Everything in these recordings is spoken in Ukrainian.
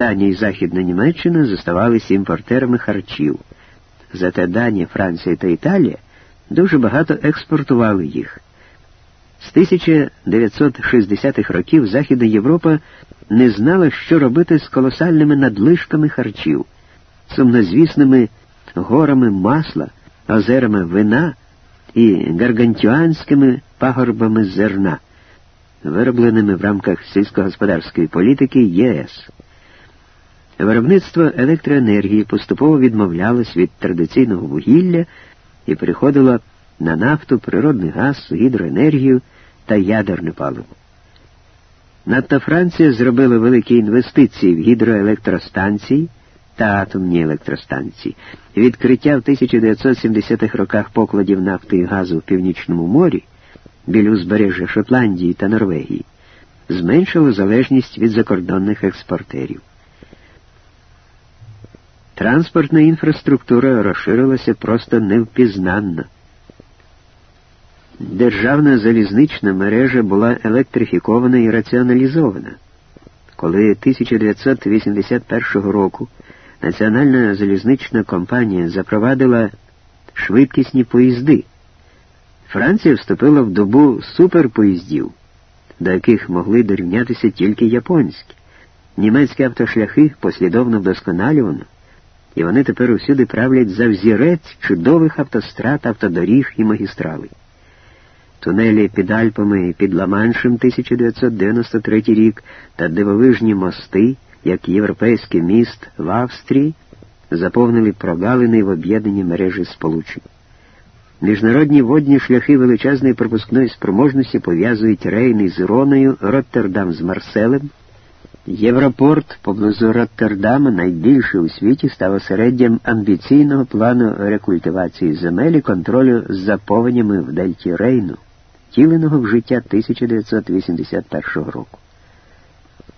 Данія і Західна Німеччина зоставалися імпортерами харчів. Зате Данія, Франція та Італія дуже багато експортували їх. З 1960-х років Західна Європа не знала, що робити з колосальними надлишками харчів, сумнозвісними горами масла, озерами вина і гаргантюанськими пагорбами зерна, виробленими в рамках сільськогосподарської політики ЄС. Виробництво електроенергії поступово відмовлялось від традиційного вугілля і переходило на нафту, природний газ, гідроенергію та ядерне паливо. Надто Франція зробила великі інвестиції в гідроелектростанції та атомні електростанції. Відкриття в 1970-х роках покладів нафти і газу в Північному морі біля узбережжя Шотландії та Норвегії зменшило залежність від закордонних експортерів. Транспортна інфраструктура розширилася просто невпізнанно. Державна залізнична мережа була електрифікована і раціоналізована. Коли 1981 року Національна залізнична компанія запровадила швидкісні поїзди, Франція вступила в добу суперпоїздів, до яких могли дорівнятися тільки японські. Німецькі автошляхи послідовно вдосконалювано і вони тепер усюди правлять за взірець чудових автострад, автодоріг і магістралей. Тунелі під Альпами і під Ла-Маншем 1993 рік та дивовижні мости, як європейський міст в Австрії, заповнили прогалини в об'єднаній мережі сполучень. Міжнародні водні шляхи величезної пропускної спроможності пов'язують Рейн із Роною, Роттердам з Марселем. Європорт поблизу Роттердама, найбільший у світі, став осереддям амбіційного плану рекультивації земель і контролю з заповненнями в Дельті Рейну, втіленого в життя 1981 року.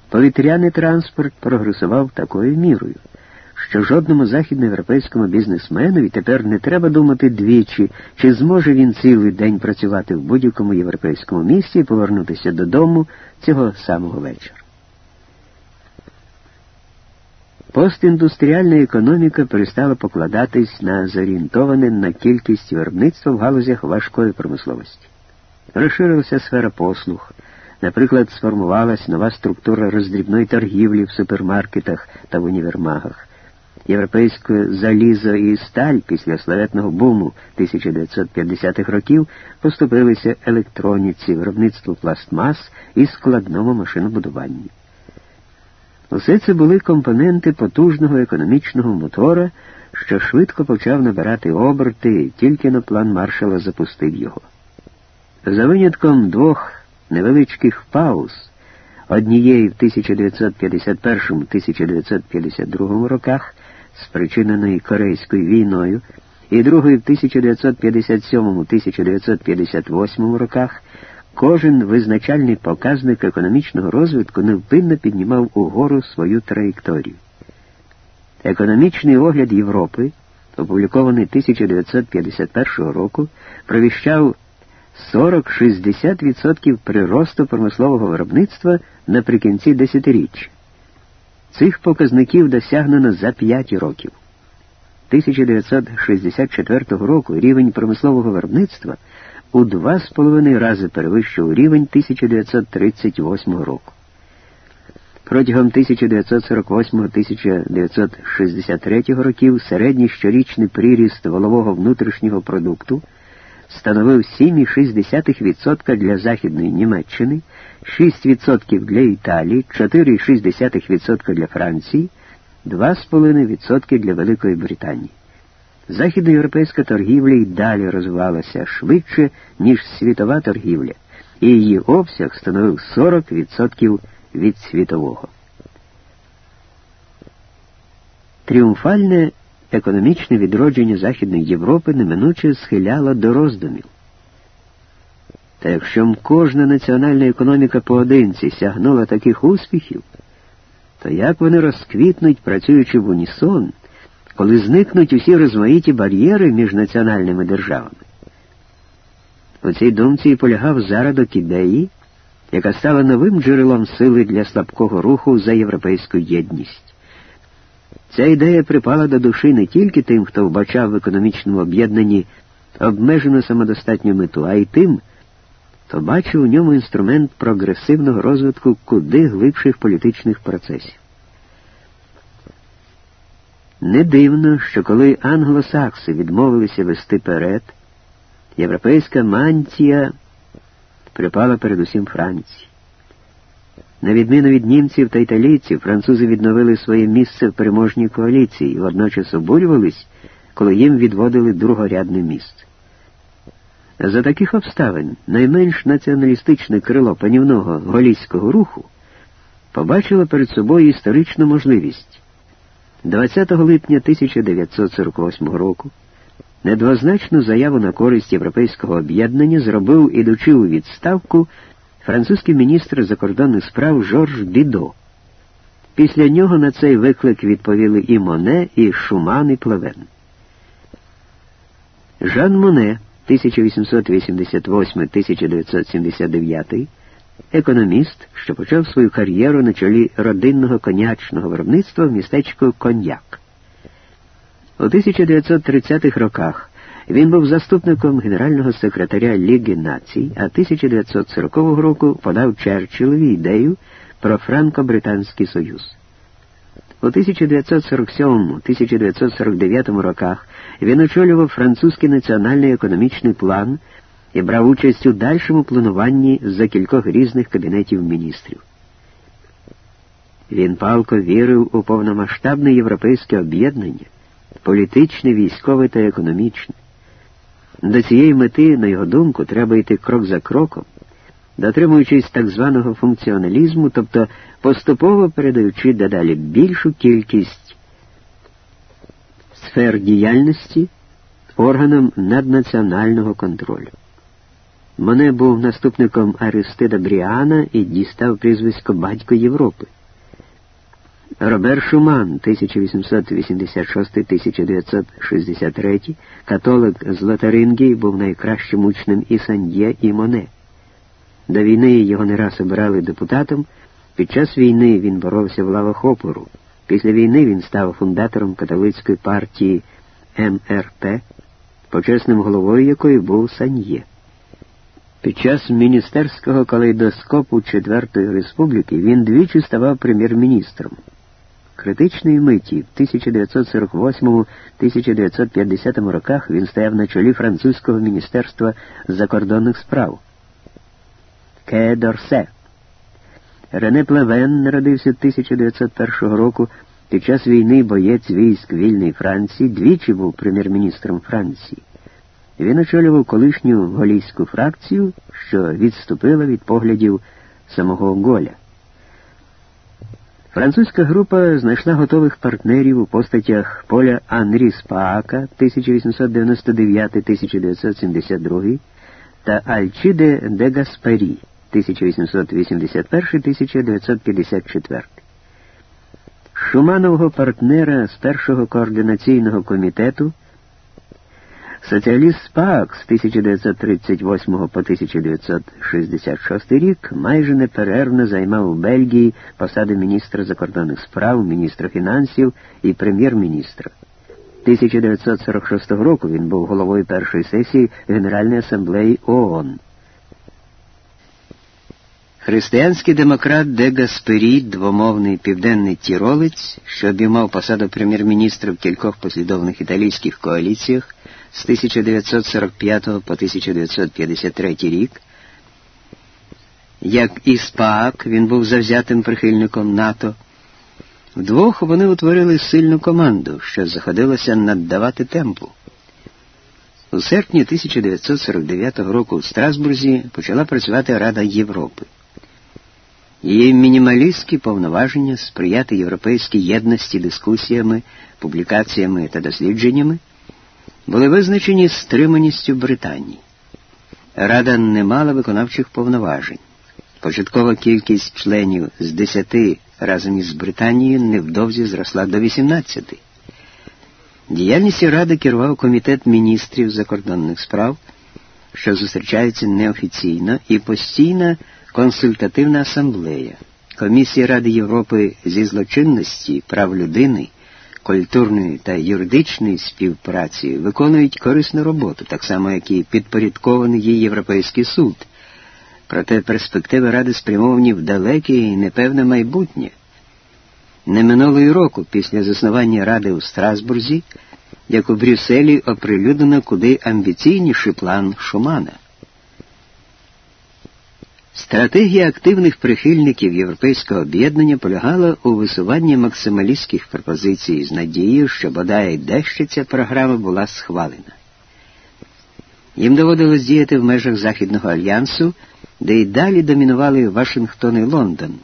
Повітряний транспорт прогресував такою мірою, що жодному західноєвропейському бізнесменові тепер не треба думати двічі, чи зможе він цілий день працювати в будь-якому європейському місті і повернутися додому цього самого вечора. Постіндустріальна економіка перестала покладатись на зорієнтоване на кількість виробництва в галузях важкої промисловості. Розширилася сфера послуг. Наприклад, сформувалась нова структура роздрібної торгівлі в супермаркетах та в універмагах. Європейське залізо і сталь після славетного буму 1950-х років поступилися електроніці, виробництву пластмас і складному машинобудуванню. Усе це були компоненти потужного економічного мотора, що швидко почав набирати оберти, тільки на план маршала запустив його. За винятком двох невеличких пауз, однієї в 1951-1952 роках, спричиненої Корейською війною, і другої в 1957-1958 роках, Кожен визначальний показник економічного розвитку невпинно піднімав угору свою траєкторію. Економічний огляд Європи, опублікований 1951 року, провіщав 40-60% приросту промислового виробництва наприкінці десятиріччя. Цих показників досягнено за 5 років. 1964 року рівень промислового виробництва у два з половиною рази перевищив рівень 1938 року. Протягом 1948-1963 років середній щорічний приріст волового внутрішнього продукту становив 7,6% для Західної Німеччини, 6% для Італії, 4,6% для Франції, 2,5% для Великої Британії. Західноєвропейська торгівля й далі розвивалася швидше, ніж світова торгівля, і її обсяг становив 40% від світового. Тріумфальне економічне відродження Західної Європи неминуче схиляло до роздумів. Та якщо кожна національна економіка поодинці сягнула таких успіхів, то як вони розквітнуть, працюючи в унісон? Коли зникнуть усі розмаїті бар'єри між національними державами. У цій думці і полягав зародок ідеї, яка стала новим джерелом сили для слабкого руху за європейську єдність. Ця ідея припала до душі не тільки тим, хто вбачав в економічному об'єднанні обмежену самодостатню мету, а й тим, хто бачив у ньому інструмент прогресивного розвитку куди глибших політичних процесів. Не дивно, що коли англосакси відмовилися вести перед, європейська мантія припала передусім Франції. На відміну від німців та італійців, французи відновили своє місце в переможній коаліції і водночас обурювались, коли їм відводили другорядне місце. За таких обставин найменш націоналістичне крило панівного голійського руху побачило перед собою історичну можливість 20 липня 1948 року недвозначну заяву на користь європейського об'єднання зробив, ідучи у відставку, французький міністр закордонних справ Жорж Бідо. Після нього на цей виклик відповіли і Моне, і Шуман, і Плевен. Жан Моне 1888-1979 економіст, що почав свою кар'єру на чолі родинного конячного виробництва в містечку Коньяк. У 1930-х роках він був заступником генерального секретаря Ліги націй, а 1940 року подав Черчиллові ідею про Франко-Британський Союз. У 1947-1949 роках він очолював французький національний економічний план і брав участь у дальшому плануванні за кількох різних кабінетів міністрів. Він палко вірив у повномасштабне європейське об'єднання, політичне, військове та економічне. До цієї мети, на його думку, треба йти крок за кроком, дотримуючись так званого функціоналізму, тобто поступово передаючи дедалі більшу кількість сфер діяльності органам наднаціонального контролю. Моне був наступником Аристида Бріана і дістав прізвисько Батько Європи. Робер Шуман, 1886-1963, католик з Лотарингії, був найкращим учнем і Сан'є, і Моне. До війни його не раз обирали депутатом. Під час війни він боровся в лавах опору. Після війни він став фундатором католицької партії МРП, почесним головою якої був Сан'є. Під час міністерського калейдоскопу Четвертої Республіки він двічі ставав прем'єр-міністром. Критичної миті в 1948-1950 роках він стояв на чолі французького міністерства закордонних справ. Ке Дорсе. Рене Плевен народився 1901 року. Під час війни боєць військ вільної Франції двічі був прем'єр-міністром Франції. Він очолював колишню голійську фракцію, що відступила від поглядів самого Голя. Французька група знайшла готових партнерів у постатях поля Анрі Спаака 1899-1972 та Альчіде де Гаспарі 1881-1954. Шуманового партнера з першого координаційного комітету Соціаліст Спак з 1938 по 1966 рік майже неперервно займав у Бельгії посади міністра закордонних справ, міністра фінансів і прем'єр-міністра. 1946 року він був головою першої сесії Генеральної асамблеї ООН. Християнський демократ Де Гаспері, двомовний південний тіролець, що обіймав посаду прем'єр-міністра в кількох послідовних італійських коаліціях, з 1945 по 1953 рік. Як і Спаак, він був завзятим прихильником НАТО. Вдвох вони утворили сильну команду, що заходилася наддавати темпу. У серпні 1949 року в Страсбурзі почала працювати Рада Європи. Її мінімалістські повноваження сприяти європейській єдності дискусіями, публікаціями та дослідженнями були визначені стриманістю Британії. Рада не мала виконавчих повноважень. Початкова кількість членів з 10 разом із Британією невдовзі зросла до 18. Діяльністю Ради керував Комітет міністрів закордонних справ, що зустрічається неофіційно і постійно Консультативна асамблея, Комісія Ради Європи зі злочинності, прав людини, культурної та юридичної співпраці виконують корисну роботу, так само, як і підпорядкований їй Європейський суд. Проте перспективи Ради спрямовані в далеке і непевне майбутнє. Не минулого року, після заснування Ради у Страсбурзі, як у Брюсселі оприлюднено куди амбіційніший план Шумана. Стратегія активних прихильників європейського об'єднання полягала у висуванні максималістських пропозицій з надією, що бодай дещо ця програма була схвалена. Їм доводилось діяти в межах Західного альянсу, де й далі домінували Вашингтон і Лондон,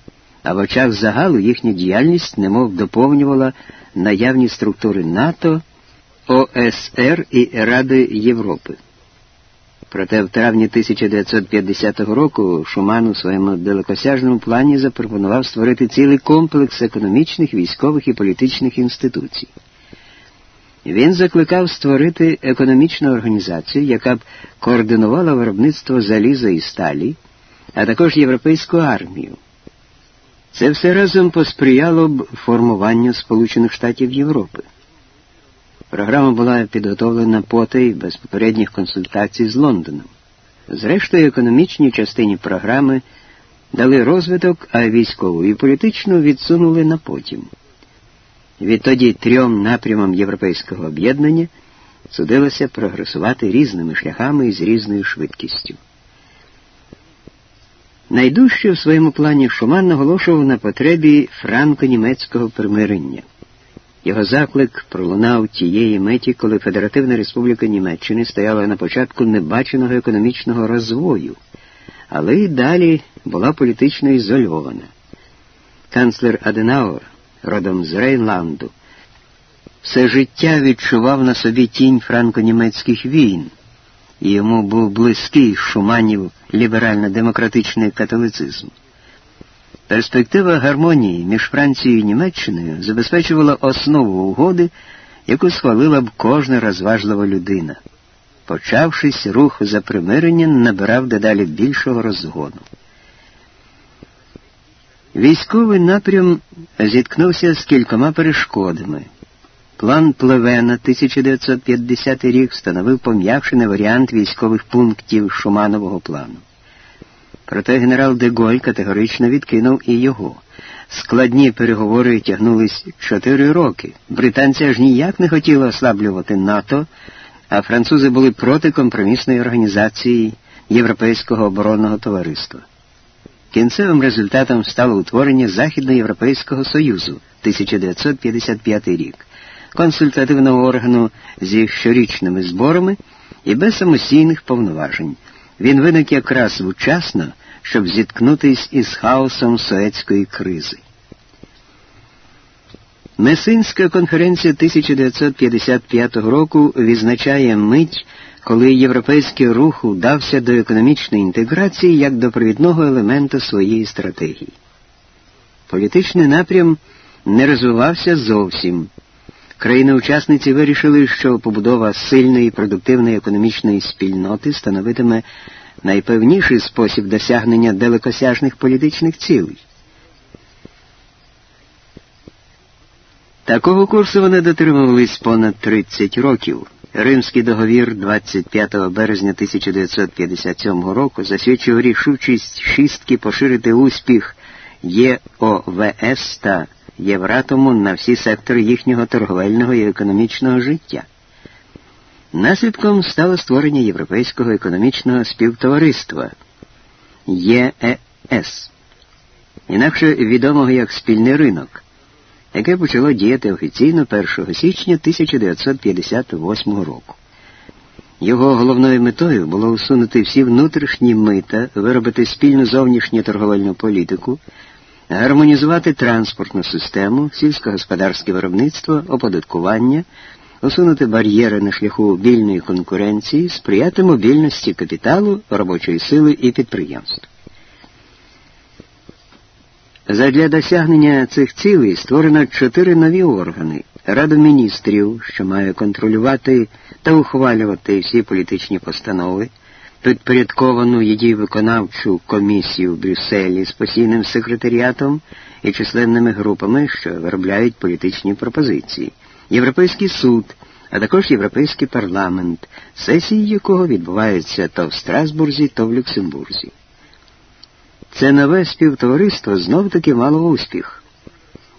а в очах загалу їхня діяльність немов доповнювала наявні структури НАТО, ОСР і Ради Європи. Проте в травні 1950 року Шуман у своєму далекосяжному плані запропонував створити цілий комплекс економічних, військових і політичних інституцій. Він закликав створити економічну організацію, яка б координувала виробництво заліза і сталі, а також європейську армію. Це все разом посприяло б формуванню Сполучених Штатів Європи. Програма була підготовлена потай без попередніх консультацій з Лондоном. Зрештою, економічній частині програми дали розвиток, а військову і політичну відсунули на потім. Відтоді трьом напрямам європейського об'єднання судилося прогресувати різними шляхами і з різною швидкістю. Найдужче в своєму плані Шуман наголошував на потребі франко-німецького примирення. Його заклик пролунав тієї меті, коли Федеративна Республіка Німеччини стояла на початку небаченого економічного розвою, але й далі була політично ізольована. Канцлер Аденауер, родом з Рейнланду, все життя відчував на собі тінь франко-німецьких війн, і йому був близький шуманів ліберально-демократичний католицизм. Перспектива гармонії між Францією і Німеччиною забезпечувала основу угоди, яку схвалила б кожна розважлива людина. Почавшись, рух за примирення набирав дедалі більшого розгону. Військовий напрям зіткнувся з кількома перешкодами. План Плевена 1950 рік встановив пом'якшений варіант військових пунктів Шуманового плану. Проте генерал Деголь категорично відкинув і його. Складні переговори тягнулись чотири роки. Британці аж ніяк не хотіли ослаблювати НАТО, а французи були проти компромісної організації Європейського оборонного товариства. Кінцевим результатом стало утворення Західноєвропейського Союзу 1955 рік, консультативного органу зі щорічними зборами і без самостійних повноважень. Він виник якраз вчасно, щоб зіткнутись із хаосом Суецької кризи. Месинська конференція 1955 року відзначає мить, коли європейський рух удався до економічної інтеграції як до провідного елемента своєї стратегії. Політичний напрям не розвивався зовсім. Країни-учасниці вирішили, що побудова сильної продуктивної економічної спільноти становитиме найпевніший спосіб досягнення далекосяжних політичних цілей. Такого курсу вони дотримувались понад 30 років. Римський договір 25 березня 1957 року засвідчив рішучість шістки поширити успіх ЄОВС та Євратому на всі сектори їхнього торговельного і економічного життя. Наслідком стало створення Європейського економічного співтовариства ЄЕС, інакше відомого як спільний ринок, яке почало діяти офіційно 1 січня 1958 року. Його головною метою було усунути всі внутрішні мита, виробити спільну зовнішню торговельну політику гармонізувати транспортну систему, сільськогосподарське виробництво, оподаткування, усунути бар'єри на шляху вільної конкуренції, сприяти мобільності капіталу, робочої сили і підприємств. Задля досягнення цих цілей створено чотири нові органи Раду міністрів, що має контролювати та ухвалювати всі політичні постанови, підпорядковану її виконавчу комісію в Брюсселі з постійним секретаріатом і численними групами, що виробляють політичні пропозиції, Європейський суд, а також Європейський парламент, сесії якого відбуваються то в Страсбурзі, то в Люксембурзі. Це нове співтовариство знов таки мало успіх.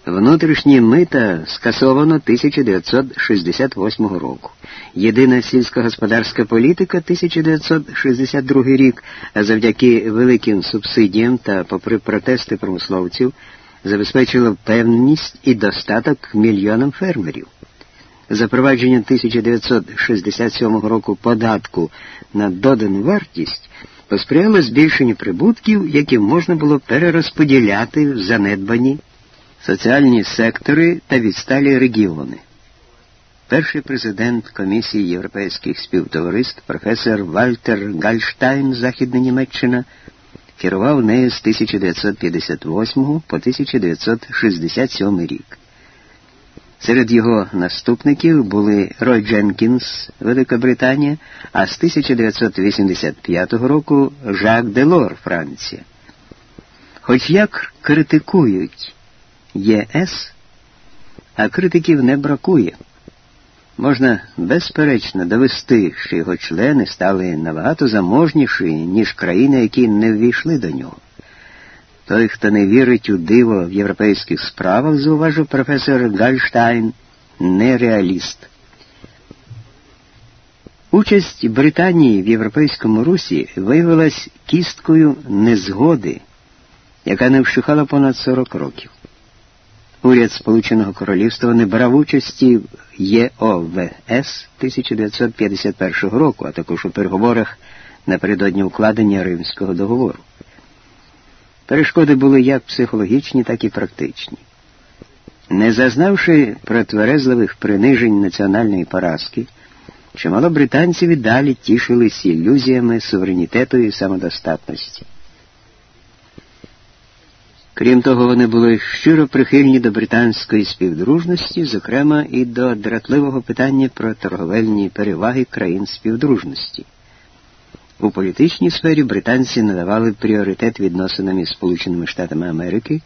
Внутрішні мита скасовано 1968 року. Єдина сільськогосподарська політика 1962 рік, а завдяки великим субсидіям та попри протести промисловців, забезпечила впевненість і достаток мільйонам фермерів. Запровадження 1967 року податку на додану вартість посприяло збільшенню прибутків, які можна було перерозподіляти в занедбані соціальні сектори та відсталі регіони. Перший президент Комісії європейських співтовариств професор Вальтер Гальштайн, Західна Німеччина, керував нею з 1958 по 1967 рік. Серед його наступників були Рой Дженкінс, Велика Британія, а з 1985 року Жак Делор, Франція. Хоч як критикують ЄС, а критиків не бракує. Можна безперечно довести, що його члени стали набагато заможніші, ніж країни, які не ввійшли до нього. Той, хто не вірить у диво в європейських справах, зауважив професор Гальштайн, нереаліст. Участь Британії в Європейському Русі виявилась кісткою незгоди, яка не вщухала понад 40 років. Уряд Сполученого Королівства не брав участі в ЄОВС 1951 року, а також у переговорах напередодні укладення Римського договору. Перешкоди були як психологічні, так і практичні. Не зазнавши протверезливих принижень національної поразки, чимало британців і далі тішились ілюзіями суверенітету і самодостатності. Крім того, вони були щиро прихильні до британської співдружності, зокрема і до дратливого питання про торговельні переваги країн співдружності. У політичній сфері британці надавали пріоритет відносинам із Сполученими Штатами Америки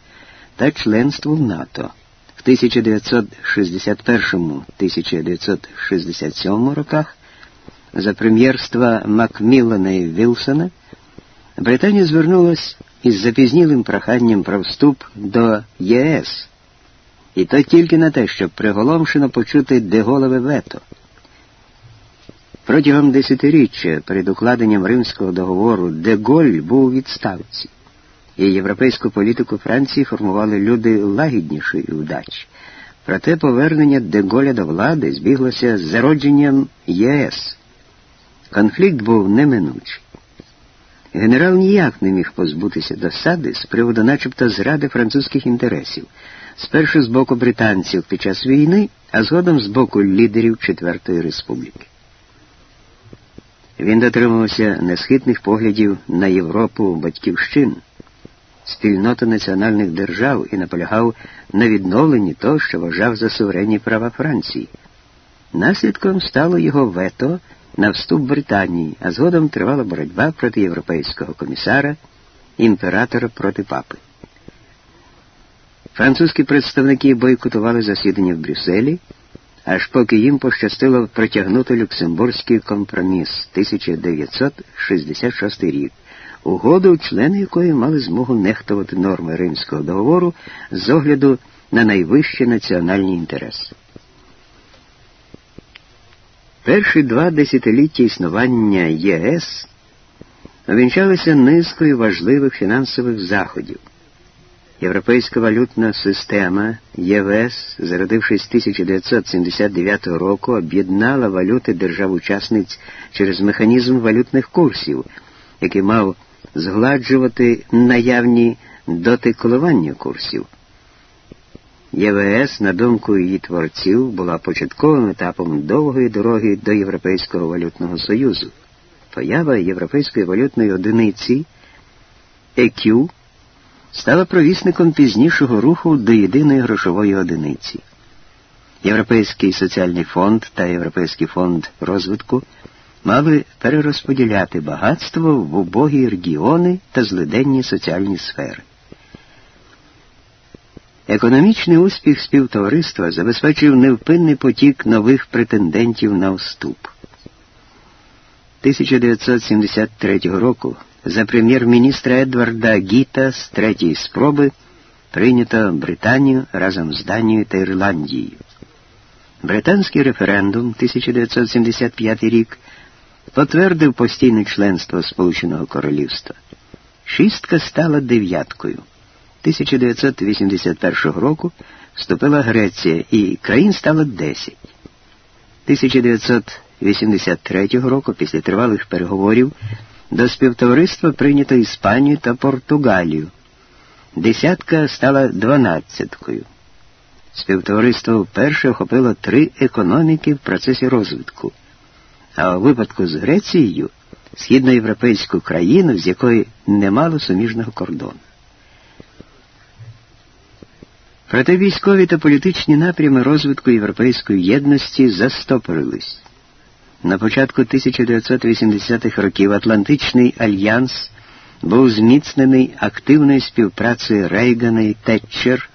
та членству в НАТО. В 1961-1967 роках за прем'єрства Макміллана і Вілсона Британія звернулась із запізнілим проханням про вступ до ЄС, і то тільки на те, щоб приголомшено почути деголове вето. Протягом десятиріччя перед укладенням Римського договору Деголь був у відставці, і європейську політику Франції формували люди лагіднішої удачі. Проте повернення Деголя до влади збіглося з зародженням ЄС. Конфлікт був неминучий. Генерал ніяк не міг позбутися досади з приводу начебто зради французьких інтересів, спершу з боку британців під час війни, а згодом з боку лідерів Четвертої Республіки. Він дотримувався несхитних поглядів на Європу батьківщин, спільноту національних держав і наполягав на відновленні того, що вважав за суверенні права Франції. Наслідком стало його вето на вступ Британії, а згодом тривала боротьба проти європейського комісара, імператора проти папи. Французькі представники бойкотували засідання в Брюсселі, аж поки їм пощастило протягнути Люксембурзький компроміс 1966 рік, угоду, члени якої мали змогу нехтувати норми Римського договору з огляду на найвищі національні інтереси. Перші два десятиліття існування ЄС увінчалися низкою важливих фінансових заходів. Європейська валютна система ЄВС, зародившись 1979 року, об'єднала валюти держав-учасниць через механізм валютних курсів, який мав згладжувати наявні дотикливання курсів. ЄВС, на думку її творців, була початковим етапом довгої дороги до Європейського валютного союзу. Поява європейської валютної одиниці ЕКЮ стала провісником пізнішого руху до єдиної грошової одиниці. Європейський соціальний фонд та Європейський фонд розвитку мали перерозподіляти багатство в убогі регіони та злиденні соціальні сфери. Економічний успіх співтовариства забезпечив невпинний потік нових претендентів на вступ. 1973 року за прем'єр-міністра Едварда Гіта з третьої спроби прийнято Британію разом з Данією та Ірландією. Британський референдум 1975 рік потвердив постійне членство Сполученого Королівства. Шістка стала дев'яткою. 1981 року вступила Греція і країн стало 10. 1983 року, після тривалих переговорів, до співтовариства прийнято Іспанію та Португалію. Десятка стала дванадцяткою. Співтовариство вперше охопило три економіки в процесі розвитку, а у випадку з Грецією східноєвропейську країну, з якої немало суміжного кордону. Проте військові та політичні напрями розвитку європейської єдності застопорились. На початку 1980-х років Атлантичний альянс був зміцнений активною співпрацею Рейгана і Тетчер,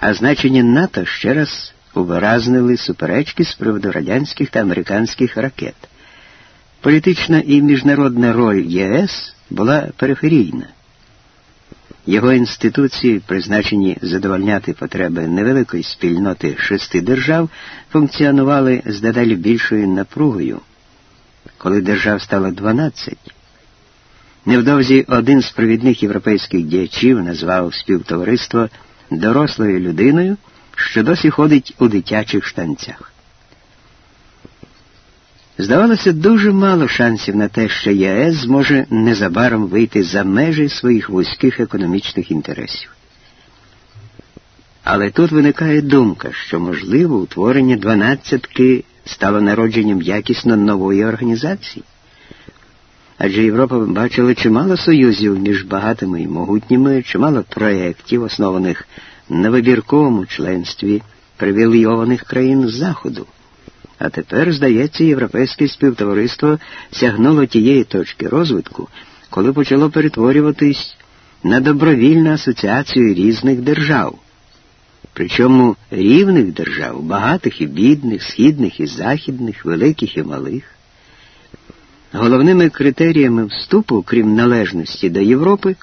а значення НАТО ще раз увиразнили суперечки з приводу радянських та американських ракет. Політична і міжнародна роль ЄС була периферійна. Його інституції, призначені задовольняти потреби невеликої спільноти шести держав, функціонували з дедалі більшою напругою. Коли держав стало 12, невдовзі один з провідних європейських діячів назвав співтовариство дорослою людиною, що досі ходить у дитячих штанцях. Здавалося, дуже мало шансів на те, що ЄС зможе незабаром вийти за межі своїх вузьких економічних інтересів. Але тут виникає думка, що, можливо, утворення дванадцятки стало народженням якісно нової організації. Адже Європа бачила чимало союзів між багатими і могутніми, чимало проєктів, основаних на вибірковому членстві привілейованих країн Заходу. А тепер, здається, європейське співтовариство сягнуло тієї точки розвитку, коли почало перетворюватись на добровільну асоціацію різних держав. Причому рівних держав, багатих і бідних, східних і західних, великих і малих. Головними критеріями вступу, крім належності до Європи,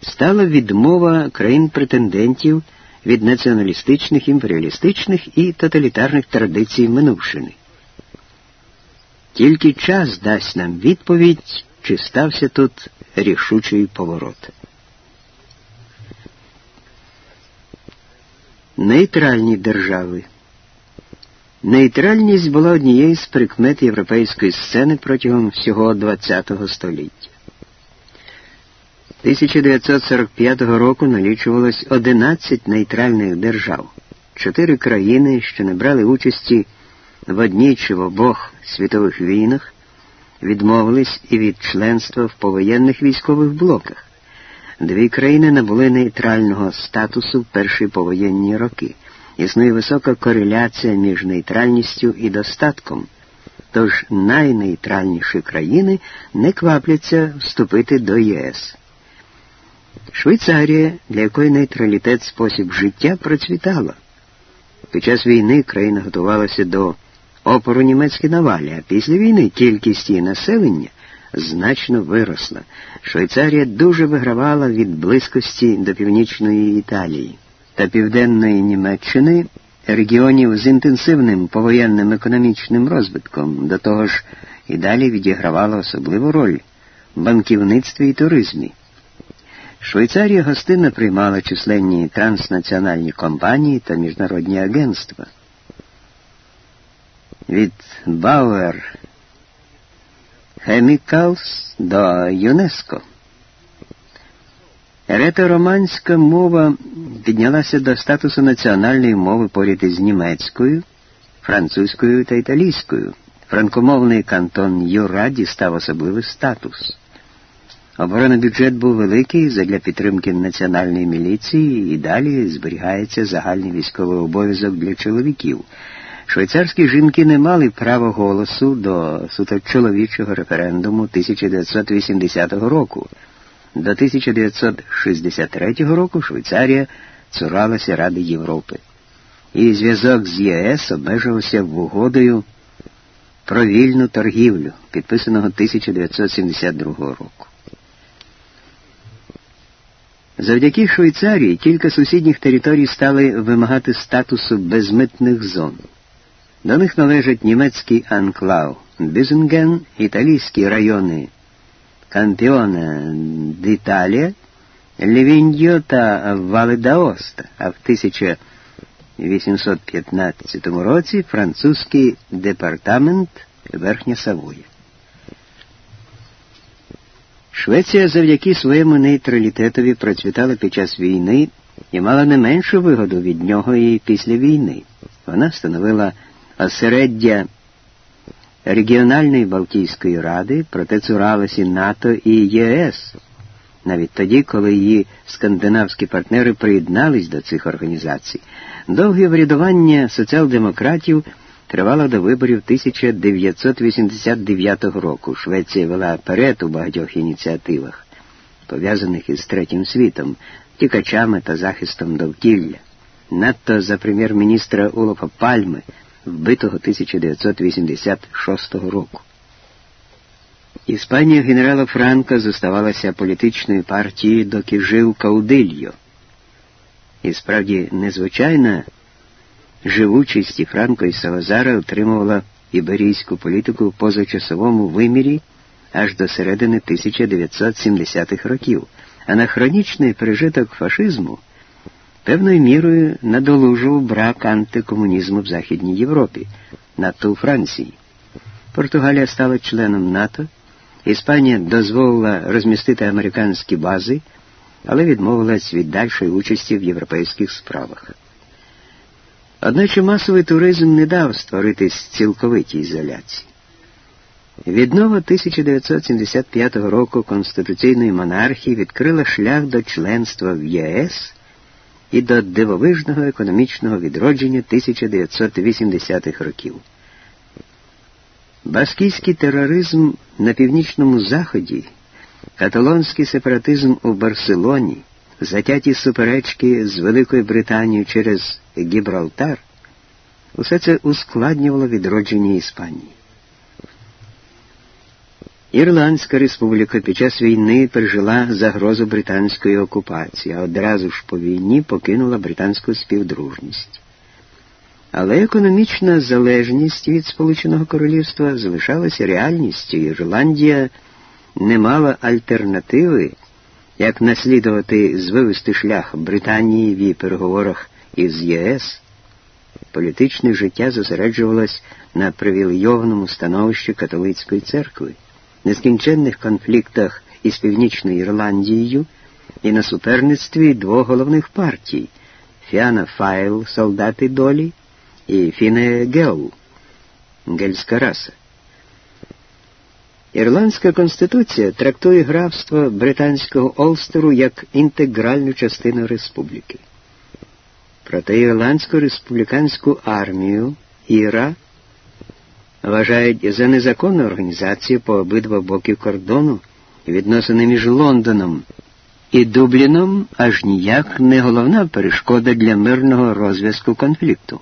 стала відмова країн-претендентів від націоналістичних, імперіалістичних і тоталітарних традицій минувшини. Тільки час дасть нам відповідь, чи стався тут рішучий поворот. Нейтральні держави. Нейтральність була однією з прикмет європейської сцени протягом всього ХХ століття. 1945 року налічувалось 11 нейтральних держав, чотири країни, що не брали участі в одній чи в обох світових війнах, відмовились і від членства в повоєнних військових блоках. Дві країни набули нейтрального статусу в перші повоєнні роки. Існує висока кореляція між нейтральністю і достатком. Тож найнейтральніші країни не квапляться вступити до ЄС. Швейцарія, для якої нейтралітет спосіб життя процвітала. Під час війни країна готувалася до опору німецькій навалі, а після війни кількість її населення значно виросла. Швейцарія дуже вигравала від близькості до північної Італії та південної Німеччини, регіонів з інтенсивним повоєнним економічним розвитком, до того ж і далі відігравала особливу роль в банківництві і туризмі. Швейцарія гостинно приймала численні транснаціональні компанії та міжнародні агентства. Від Bauer Chemicals до ЮНЕСКО. Ретороманська мова піднялася до статусу національної мови поряд із німецькою, французькою та італійською. Франкомовний кантон Юра дістав особливий статус. Оборонний бюджет був великий задля підтримки національної міліції і далі зберігається загальний військовий обов'язок для чоловіків. Швейцарські жінки не мали права голосу до суто чоловічого референдуму 1980 року. До 1963 року Швейцарія цуралася Ради Європи. І зв'язок з ЄС обмежувався угодою про вільну торгівлю, підписаного 1972 року. Завдяки Швейцарії кілька сусідніх територій стали вимагати статусу безмитних зон. До них належать німецький анклав Бюзенген, італійські райони Кампіона d'Italia, Лівіндьо та Валедаоста, а в 1815 році французький департамент Верхня Савуя. Швеція завдяки своєму нейтралітетові процвітала під час війни і мала не меншу вигоду від нього і після війни. Вона становила осереддя регіональної Балтійської ради, проте цуралася НАТО і ЄС, навіть тоді, коли її скандинавські партнери приєднались до цих організацій. Довге врядування соціал-демократів тривало до виборів 1989 року. Швеція вела перед у багатьох ініціативах, пов'язаних із третім світом, тікачами та захистом довкілля. Надто за прем'єр-міністра Улофа Пальми вбитого 1986 року. Іспанія генерала Франка зоставалася політичною партією, доки жив Каудильо. І справді незвичайна живучість і Франко і Салазара отримувала іберійську політику в позачасовому вимірі аж до середини 1970-х років. Анахронічний пережиток фашизму певною мірою надолужував брак антикомунізму в Західній Європі, надто у Франції. Португалія стала членом НАТО, Іспанія дозволила розмістити американські бази, але відмовилась від дальшої участі в європейських справах. Одначе масовий туризм не дав створитись цілковитій ізоляції. Віднова 1975 року конституційної монархії відкрила шлях до членства в ЄС і до дивовижного економічного відродження 1980-х років. Баскійський тероризм на північному заході, каталонський сепаратизм у Барселоні, затяті суперечки з Великою Британією через Гібралтар, усе це ускладнювало відродження Іспанії. Ірландська республіка під час війни пережила загрозу британської окупації, а одразу ж по війні покинула британську співдружність. Але економічна залежність від Сполученого Королівства залишалася реальністю, Ірландія не мала альтернативи, як наслідувати звивести шлях Британії в її переговорах із ЄС. Політичне життя зосереджувалось на привілейованому становищі католицької церкви нескінченних конфліктах із Північною Ірландією і на суперництві двох головних партій Фіана Файл, солдати долі, і Фіне Геу, гельська раса. Ірландська конституція трактує графство британського Олстеру як інтегральну частину республіки. Проте Ірландську республіканську армію Іра вважають за незаконну організацію по обидва боки кордону відносини між Лондоном і Дубліном аж ніяк не головна перешкода для мирного розв'язку конфлікту.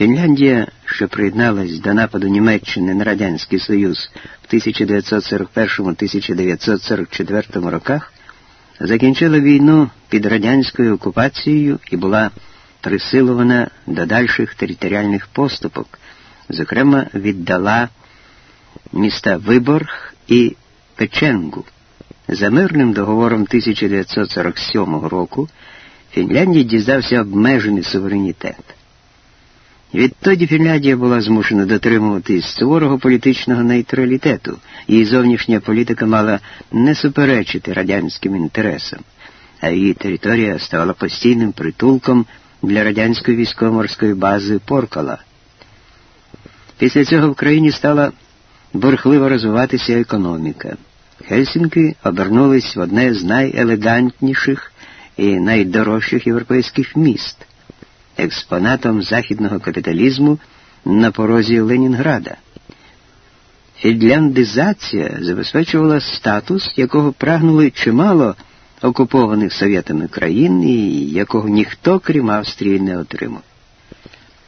Фінляндія, що приєдналась до нападу Німеччини на Радянський Союз в 1941-1944 роках, закінчила війну під радянською окупацією і була присилована до дальших територіальних поступок, зокрема, віддала міста Виборг і Печенгу. За мирним договором 1947 року Фінляндії дізнався обмежений суверенітет. Відтоді Фінляндія була змушена дотримуватись суворого політичного нейтралітету, її зовнішня політика мала не суперечити радянським інтересам, а її територія ставала постійним притулком для радянської військово-морської бази Поркала. Після цього в країні стала бурхливо розвиватися економіка. Хельсінки обернулись в одне з найелегантніших і найдорожчих європейських міст. Експонатом західного капіталізму на порозі Ленінграда. Фінляндизація забезпечувала статус, якого прагнули чимало окупованих совєтами країн і якого ніхто, крім Австрії, не отримав.